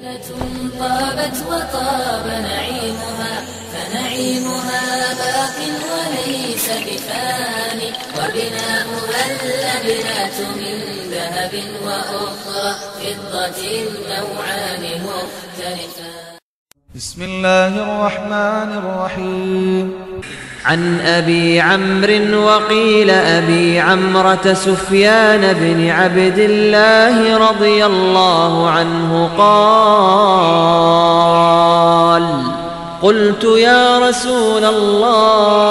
طابت وطاب نعيمها فنعيمها باق وليس بفاني. وبناؤها اللبنات من ذهب وأخرى فضة النوعان مختلفا بسم الله الرحمن الرحيم. عن أبي عمرو وقيل أبي عمرة سفيان بن عبد الله رضي الله عنه قال قلت يا رسول الله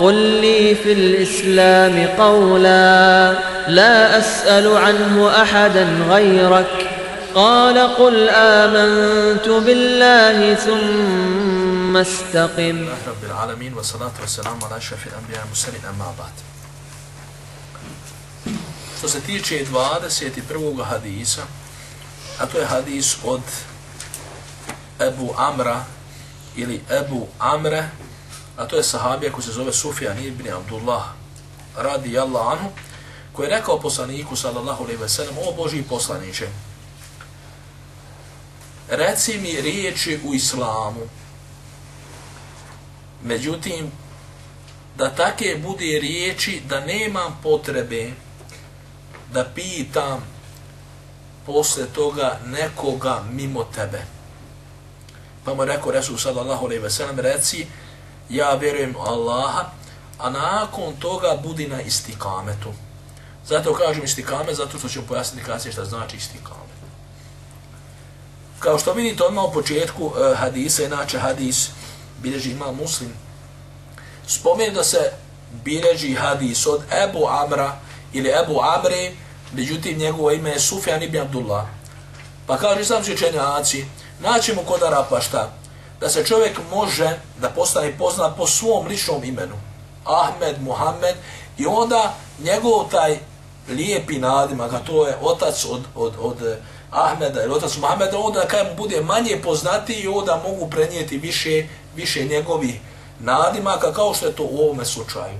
قل لي في الإسلام قولا لا أسأل عنه أحدا غيرك. قال قل آمنت بالله ثم استقم رب العالمين والصلاة والسلام على أشرف الأنبياء المرسلين أما بعد Što se tiče 21. hadisa, a to je hadis od Ebu Amra ili Ebu Amre, a to je sahabija koji se zove Sufjan ibn Abdullah radi Allah anhu, koji je rekao poslaniku sallallahu alaihi ve sellem, o Boži poslaniče, reci mi riječi u islamu. Međutim, da take bude riječi da nemam potrebe da pitam posle toga nekoga mimo tebe. Pa mu rekao Resul sallallahu alaihi ve sellem, reci, ja vjerujem u Allaha, a nakon toga budi na istikametu. Zato kažem istikame, zato što ću pojasniti kasnije šta znači istikame. Kao što vidite odmah u početku eh, hadisa, inače hadis bilježi ima muslim, spomenu da se bilježi hadis od Ebu Amra ili Ebu Amre, međutim njegovo ime je Sufjan ibn Abdullah. Pa kaže sam učenjaci, naćemo kod Arapa šta? Da se čovjek može da postane poznat po svom ličnom imenu. Ahmed, Muhammed i onda njegov taj lijepi nadimak, a to je otac od, od, od Ahmeda ili otac Muhammeda, onda kada mu bude manje poznatiji, onda mogu prenijeti više, više njegovih nadimaka, kao što je to u ovome slučaju.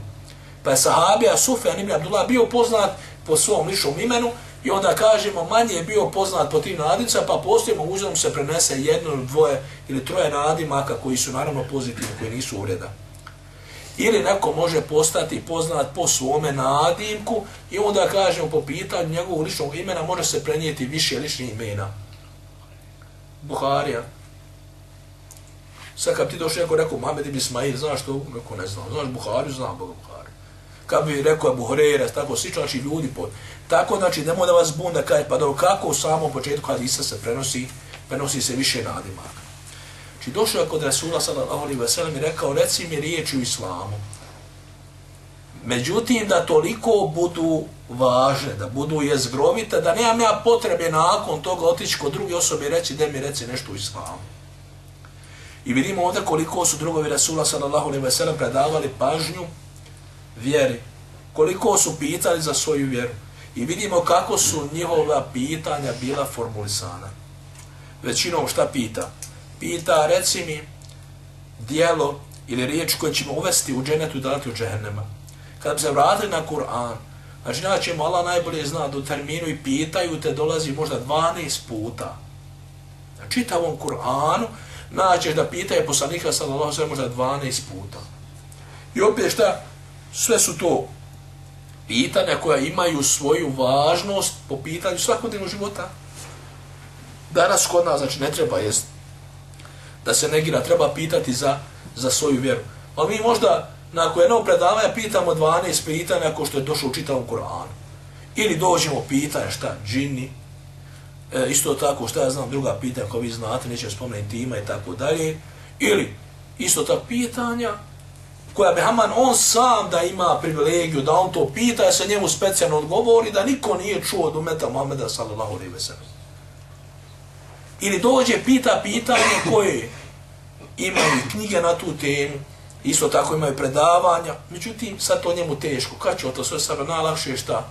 Pa je sahabija Sufjan ibn Abdullah bio poznat po svom ličnom imenu i onda kažemo manje je bio poznat po tim nadimca, pa postoji mogućnost da se prenese jedno ili dvoje ili troje nadimaka koji su naravno pozitivni, koji nisu ureda. Ili neko može postati poznat po svome nadimku i onda kažemo po pitanju njegovog ličnog imena može se prenijeti više ličnih imena. Buharija. Sad kad ti došli neko rekao Mohamed ibn Ismail, znaš to? Neko ne znam. Znaš Buhariju? Znam Boga Buhariju. Kad bi rekao Abu Hurera, tako slično, znači ljudi po... Tako znači nemoj da vas bunda kaže pa dobro kako u samom početku hadisa se prenosi, prenosi se više nadimaka. Či došao je kod Rasula sallallahu alaihi wa sallam i rekao reci mi riječi u islamu. Međutim da toliko budu važne, da budu jezgrovite, da nemam ja potrebe nakon toga otići kod druge osobe i reći da mi reci nešto u islamu. I vidimo ovdje koliko su drugovi Rasula sallallahu alaihi wa sallam predavali pažnju vjeri. Koliko su pitali za svoju vjeru. I vidimo kako su njihova pitanja bila formulisana. Većinom šta pita? Pita, reci mi, dijelo ili riječ koje ćemo uvesti u dženetu i dati u džehennema. Kada bi se vratili na Kur'an, znači ja Allah najbolje zna do terminu i pitaju te dolazi možda 12 puta. Na čitavom Kur'anu naćeš da pitaju poslanika sallallahu sve možda 12 puta. I opet šta? Sve su to pitanja koja imaju svoju važnost po pitanju svakodnevnog života. Danas kod nas, znači, ne treba jest da se negira, treba pitati za, za svoju vjeru. Ali mi možda nakon jednog predavanja pitamo 12 pitanja ko što je došlo u čitavom Koranu. Ili dođemo pitanje šta, džini, e, isto tako šta ja znam, druga pitanja ako vi znate, neće spomenuti ima i tako dalje. Ili isto ta pitanja koja bi Haman on sam da ima privilegiju da on to pita, da se njemu specijalno odgovori, da niko nije čuo od umeta Muhammeda sallallahu alaihi wa sallam ili dođe pita pitanje koje imaju knjige na tu temu, isto tako imaju predavanja, međutim, sad to njemu teško. Kad će to sve sada najlakše šta?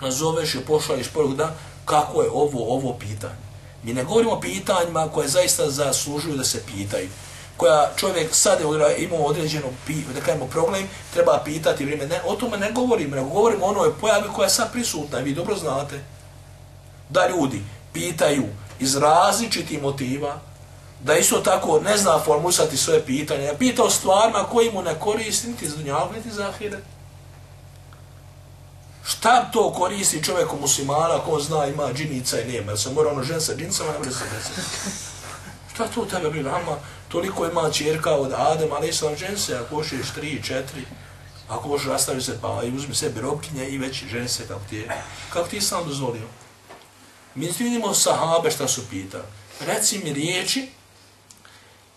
Nazoveš i pošalješ poruk da kako je ovo, ovo pitanje. Mi ne govorimo o pitanjima koje zaista zaslužuju da se pitaju koja čovjek sad je imao određeno da kažemo problem, treba pitati vrijeme. Ne, o tome ne govorimo, nego govorimo o onoj pojavi koja je sad prisutna. Vi dobro znate da ljudi pitaju iz različitih motiva, da isto tako ne zna formulisati svoje pitanje, da pita o stvarima koji mu ne koristi niti za dunjavu, niti za ahiret. Šta to koristi čovjeku muslimana ko zna ima džinica i nema? Jel se mora ono žen sa džinicama, ne može se desiti. Šta to tebe bilo, Ama, toliko ima čerka od Adem, ali sam žen se, ako hoćeš tri, četiri, ako hoćeš rastavi se pa i uzmi sebi robkinje i već žen se kako ti je. Kako ti sam dozvolio? Mi vidimo sahabe šta su pitali. Reci mi riječi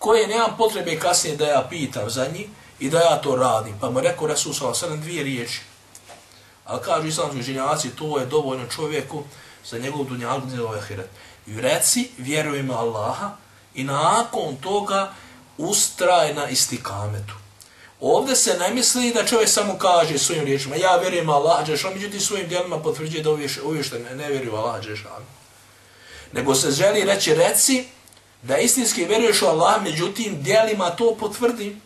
koje nemam potrebe kasnije da ja pitam za njih i da ja to radim. Pa mu rekao Resul sa dvije riječi. Ali kažu islamski ženjaci, to je dovoljno čovjeku za njegov dunjalog njegov ahiret. I reci, vjerujem Allaha i nakon toga ustraje na istikametu. Ovdje se ne misli da čovjek samo kaže svojim riječima, ja vjerujem Allah, Đešan, međutim svojim djelima potvrđuje da uvijek ne, ne vjeruje Allah, Đešan. Nego se želi reći, reci da istinski vjeruješ u Allah, međutim djelima to potvrdi.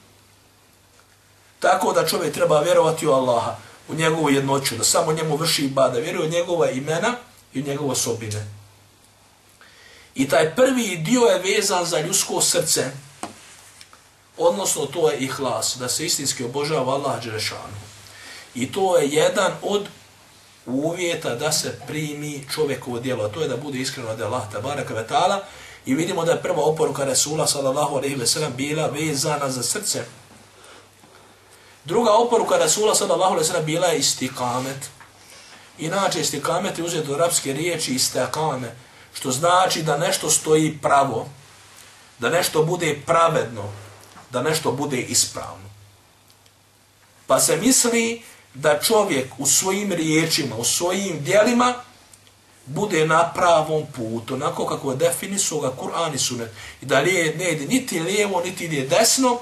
Tako da čovjek treba vjerovati u Allaha u njegovu jednoću, da samo njemu vrši ibada, vjeruje u njegova imena i u njegove osobine. I taj prvi dio je vezan za ljudsko srce, odnosno to je ihlas, da se istinski obožava Allah Đerešanu. I to je jedan od uvjeta da se primi čovjekovo djelo, a to je da bude iskreno da Allah tabaraka vetala i vidimo da je prva oporuka Resula sallallahu alaihi ve sellem bila vezana za srce, Druga oporuka Resula sallallahu alejhi ve sellem bila je istikamet. Inače istikamet je uzet od arapske riječi istakame, što znači da nešto stoji pravo, da nešto bude pravedno, da nešto bude ispravno. Pa se misli da čovjek u svojim riječima, u svojim dijelima bude na pravom putu, onako kako je definisao ga Kur'an i Sunet. I da li ne ide niti lijevo, niti ide desno,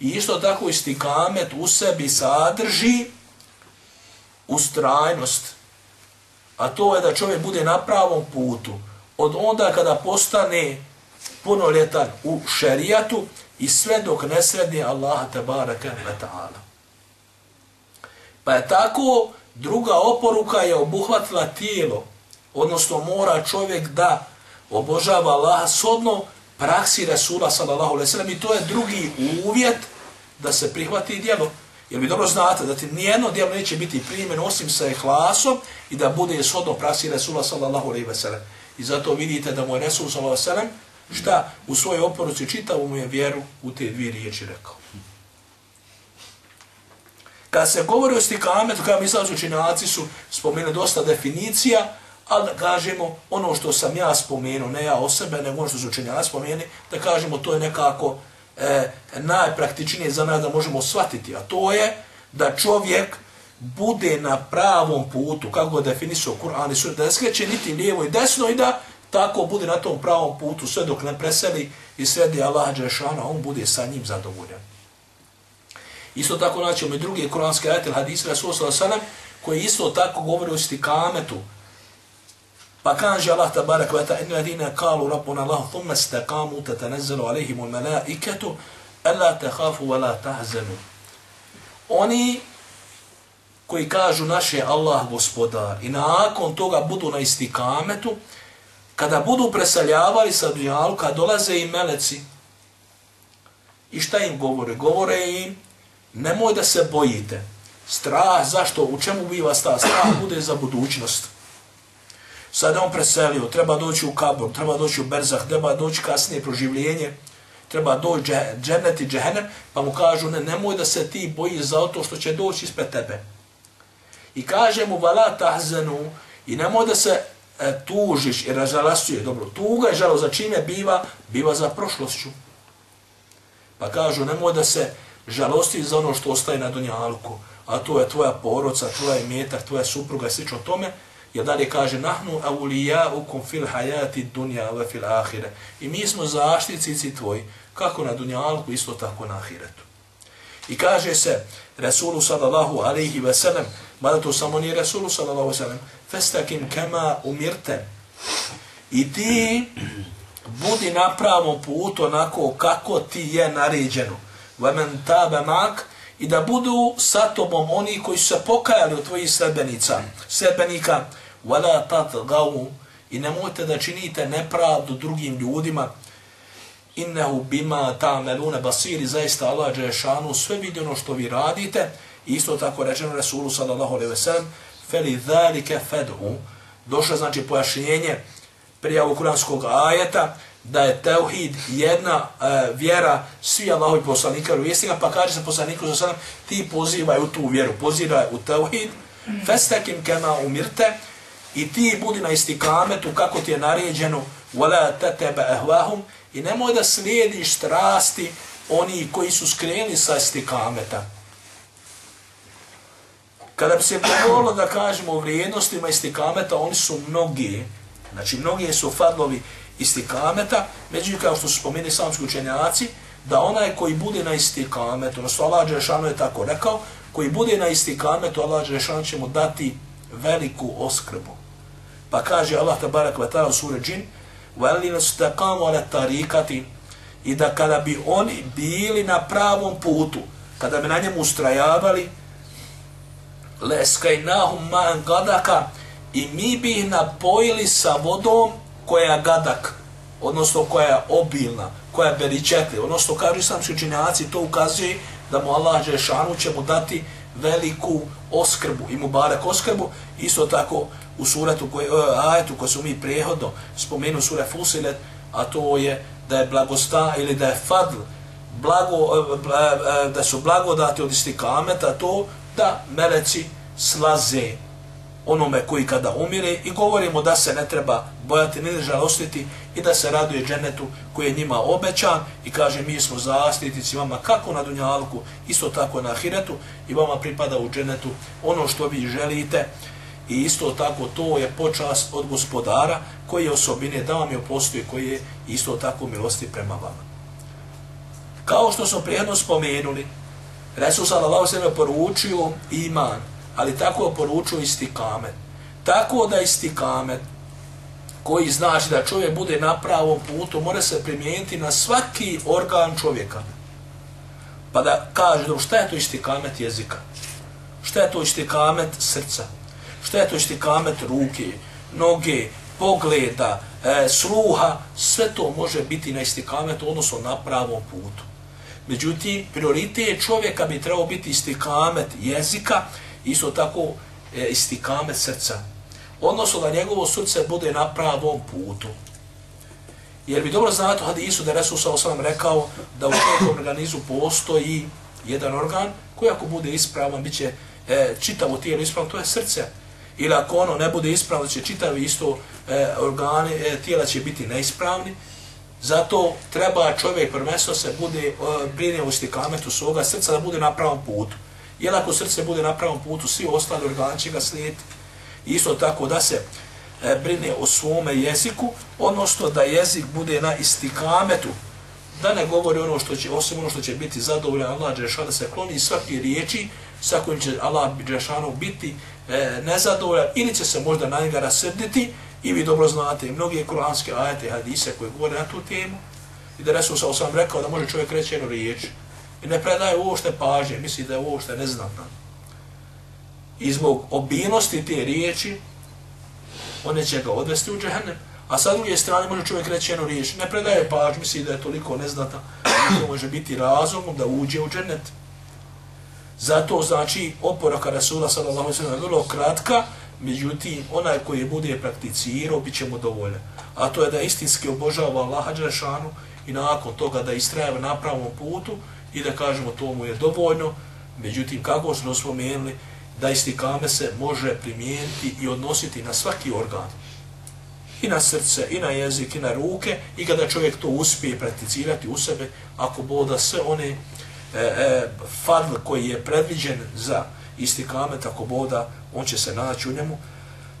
I isto tako istikamet u sebi sadrži ustrajnost. A to je da čovjek bude na pravom putu. Od onda kada postane punoljetan u šerijatu i sve dok ne srednje Allaha tabaraka wa ta'ala. Pa je tako druga oporuka je obuhvatila tijelo. Odnosno mora čovjek da obožava Allaha sodno praksi Rasula sallallahu alaihi sallam i to je drugi uvjet da se prihvati djelo. Jer vi dobro znate da ti nijedno djelo neće biti primjeno osim sa ihlasom i da bude shodno praksi Rasula sallallahu alaihi sallam. I zato vidite da mu je Rasul sallallahu alaihi sallam šta u svojoj oporuci čitavu mu je vjeru u te dvije riječi rekao. Kad se govori o stikametu, kada mislavci učinjaci su spomenuli dosta definicija, ali da kažemo ono što sam ja spomenuo, ne ja o sebe, nego ono što su učenjaci spomeni, da kažemo to je nekako e, najpraktičnije za nas da možemo shvatiti, a to je da čovjek bude na pravom putu, kako je definisao Kur'an i da ne skreće niti lijevo i desno i da tako bude na tom pravom putu sve dok ne preseli i sredi Allah Đešana, on bude sa njim zadovoljan. Isto tako naćemo i drugi kuranski sallallahu hadis Rasul sellem koji isto tako govori o istikametu, Pa kaže Allah tabarak wa ta'ala inna ladina kalu rabbuna Allah thumma istaqamu tatanazzalu alayhim al-mala'ikatu alla takhafu wa la tahzanu. Oni koji kažu naše Allah gospodar i nakon toga budu na istikametu, kada budu preseljavali sa dunjalka, dolaze i meleci, i šta im govore? Govore im, nemoj da se bojite. Strah, zašto? U čemu biva sta? Strah bude za budućnost. Sada on preselio, treba doći u kabor, treba doći u berzah, treba doći kasnije proživljenje, treba doći džennet i džehennem, pa mu kažu, ne, nemoj da se ti boji za to što će doći ispred tebe. I kaže mu, vala tahzenu, i nemoj da se e, tužiš i razalastuje, dobro, tuga i žalo za čime biva, biva za prošlošću. Pa kažu, nemoj da se žalosti za ono što ostaje na dunjalku, a to je tvoja poroca, tvoja imetak, tvoja supruga i slično tome, Jer dalje kaže, nahnu ukum fil hayati dunja ve fil ahire. I mi smo zaštitnici tvoji, kako na dunjalku, isto tako na ahiretu. I kaže se, Rasulu sallallahu alaihi ve sellem, mada to samo nije Rasulu sallallahu alaihi ve sellem, festakim kema umirte. I ti budi na pravom putu onako kako ti je naređeno. Vemen tabe mak, i da budu sa tobom oni koji su se pokajali od tvojih sredbenica, sredbenika, ولا تطغوا i nemojte da činite nepravdu drugim ljudima, innehu bima ta melune basiri, zaista Allah Đešanu sve vidi ono što vi radite, isto tako rečeno Resulu sallallahu alaihi ve sellem, feli dhalike fedu, došlo znači pojašnjenje prije ovog kuranskog ajeta, da je teuhid jedna uh, vjera svi Allahovi poslanika i vjesnika, pa kaže se poslaniku za sallam, ti pozivaj u tu vjeru, pozivaj u teuhid, festakim kema umirte, i ti budi na istikametu kako ti je naređeno, wala tataba ahwahum i nemoj da slijediš strasti oni koji su skreni sa istikameta. Kada bi se govorilo da kažemo o vrijednostima istikameta, oni su mnogi, znači mnogi su fadlovi istikameta, međutim kao što su spomeni islamski učenjaci, da onaj koji bude na istikametu, odnosno Allah Đešanu je tako rekao, koji bude na istikametu, Allah Đešanu će mu dati veliku oskrbu. Pa kaže Allah tabarak wa ta'ala u sura džin, وَلِنَ سْتَقَامُ عَلَى تَارِيكَةِ I da kada bi oni bili na pravom putu, kada bi na njemu ustrajavali, لَسْكَيْنَاهُمْ مَاً غَدَكَ I mi bi ih napojili sa vodom koja je gadak, odnosno koja je obilna, koja je beričetli, odnosno kažu islamski učinjaci, to ukazuje da mu Allah Žešanu će mu dati veliku oskrbu i mu barek oskrbu, isto tako u suratu koje, e, ajetu koje su mi prehodno spomenu sura Fusilet, a to je da je blagosta ili da je fadl, blago, e, e, da su blagodati od istikameta, to da meleci slaze onome koji kada umire i govorimo da se ne treba bojati ni žalostiti i da se raduje dženetu koji je njima obećan i kaže mi smo zaštitici vama kako na dunjalku, isto tako na ahiretu i vama pripada u dženetu ono što vi želite i isto tako to je počast od gospodara koji osobine da vam je postoji koji je isto tako milosti prema vama. Kao što smo prijedno spomenuli, Resul sallallahu sallam poručio iman, ali tako poručio istikamet. Tako da istikamet, koji znači da čovjek bude na pravom putu, mora se primijeniti na svaki organ čovjeka. Pa da kaže, šta je to istikamet jezika? Šta je to istikamet srca? Šta je to štikamet ruke, noge, pogleda, e, sluha? Sve to može biti na istikametu, odnosno na pravom putu. Međutim, prioritet čovjeka bi trebao biti istikamet jezika, isto tako e, istikamet srca. Odnosno da njegovo srce bude na pravom putu. Jer bi dobro znate u hadisu da je Resul sa rekao da u čovjekom organizu postoji jedan organ koji ako bude ispravan, bit će e, čitavo tijelo ispravno, to je srce. Ili ako ono ne bude ispravno, će čitavi isto e, organe, e, tijela će biti neispravni. Zato treba čovjek prvenstveno se bude e, brine u stikametu svoga srca da bude na pravom putu. Jer ako srce bude na pravom putu, svi ostali organi će ga slijediti. Isto tako da se e, brine o svome jeziku, odnosno da jezik bude na istikametu, da ne govori ono što će, osim ono što će biti zadovoljan Allah Đešana, da se kloni svake riječi sa kojim će Allah Đešanu biti e, nezadovoljan ili će se možda na njega rasrditi i vi dobro znate mnoge kuranske ajete hadise koje govore na tu temu i da Resul sa osam rekao da može čovjek reći jednu riječ i ne predaje uošte pažnje, misli da je uošte neznatna. I zbog obilnosti te riječi, one će ga odvesti u džehennem. A sa druge strane može čovjek reći jednu riječ, ne predaje paž, misli da je toliko neznata, to može biti razumom da uđe u džennet. Zato znači oporaka Rasula sallallahu alejhi ve sellem vrlo kratka, međutim onaj koji bude prakticirao bit će mu dovoljan. A to je da istinski obožava Allaha dželešanu i nakon toga da istraje na pravom putu i da kažemo to mu je dovoljno. Međutim kako smo spomenuli da istikame se može primijeniti i odnositi na svaki organ. I na srce, i na jezik, i na ruke. I kada čovjek to uspije prakticirati u sebe, ako boda sve one e, e, fadl koji je predviđen za istikamet, ako boda, on će se naći u njemu.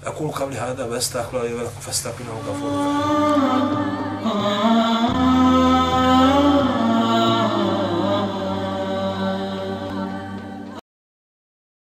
Ako lu kavli hada, vestahla i veliku festa, pina u.